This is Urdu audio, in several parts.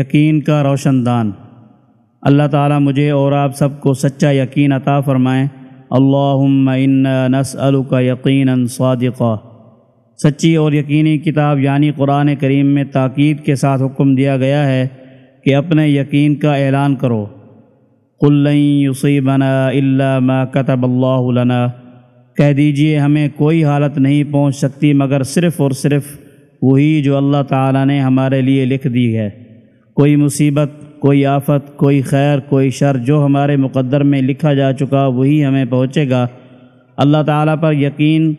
یقین کا روشن دان۔ اللہ تعالیٰ مجھے اور آپ سب کو سچا یقین عطا فرمائیں اللہم انا نسألک یقینا صادقا۔ سچی اور یقینی کتاب یعنی قرآن کریم میں تاکید کے ساتھ حکم دیا گیا ہے کہ اپنے یقین کا اعلان کرو۔ قل لن یصیبنا الا ما كتب اللہ لنا۔ کہہ دیجیے، ہمیں کوئی حالت نہیں پہنچ سکتی مگر صرف اور صرف وہی جو اللہ تعالیٰ نے ہمارے لیے لکھ دی ہے۔ کوئی مصیبت، کوئی آفت، کوئی خیر، کوئی شر جو ہمارے مقدر میں لکھا جا چکا وہی ہمیں پہنچے گا۔ اللہ تعالیٰ پر یقین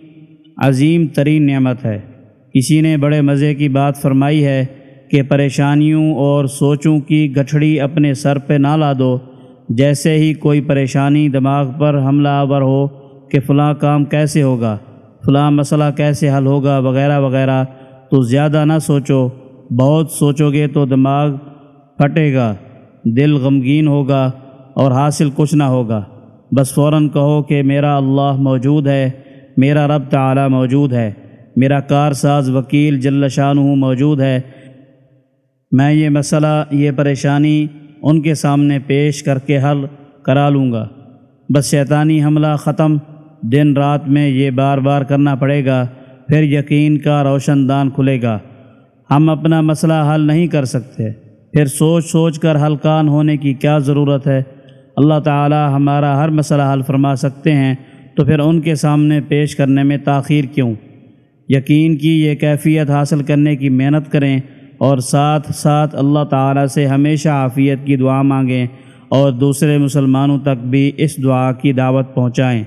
عظیم ترین نعمت ہے۔ کسی نے بڑے مزے کی بات فرمائی ہے کہ پریشانیوں اور سوچوں کی گٹھڑی اپنے سر پہ نہ لا دو۔ جیسے ہی کوئی پریشانی دماغ پر حملہ آور ہو کہ فلاں کام کیسے ہوگا، فلاں مسئلہ کیسے حل ہوگا، وغیرہ وغیرہ، تو زیادہ نہ سوچو۔ بہت سوچو گے تو دماغ پھٹے گا، دل غمگین ہوگا اور حاصل کچھ نہ ہوگا۔ بس فوراً کہو کہ میرا اللہ موجود ہے، میرا رب تعالی موجود ہے، میرا کار ساز وکیل جل شانہ موجود ہے۔ میں یہ مسئلہ، یہ پریشانی ان کے سامنے پیش کر کے حل کرا لوں گا۔ بس شیطانی حملہ ختم، دن رات میں یہ بار بار کرنا پڑے گا، پھر یقین کا روشن دان کھلے گا۔ ہم اپنا مسئلہ حل نہیں کر سکتے۔ پھر سوچ سوچ کر حلقان ہونے کی کیا ضرورت ہے؟ اللہ تعالی ہمارا ہر مسئلہ حل فرما سکتے ہیں، تو پھر ان کے سامنے پیش کرنے میں تاخیر کیوں؟ یقین کی یہ کیفیت حاصل کرنے کی محنت کریں اور ساتھ ساتھ اللہ تعالی سے ہمیشہ عافیت کی دعا مانگیں اور دوسرے مسلمانوں تک بھی اس دعا کی دعوت پہنچائیں۔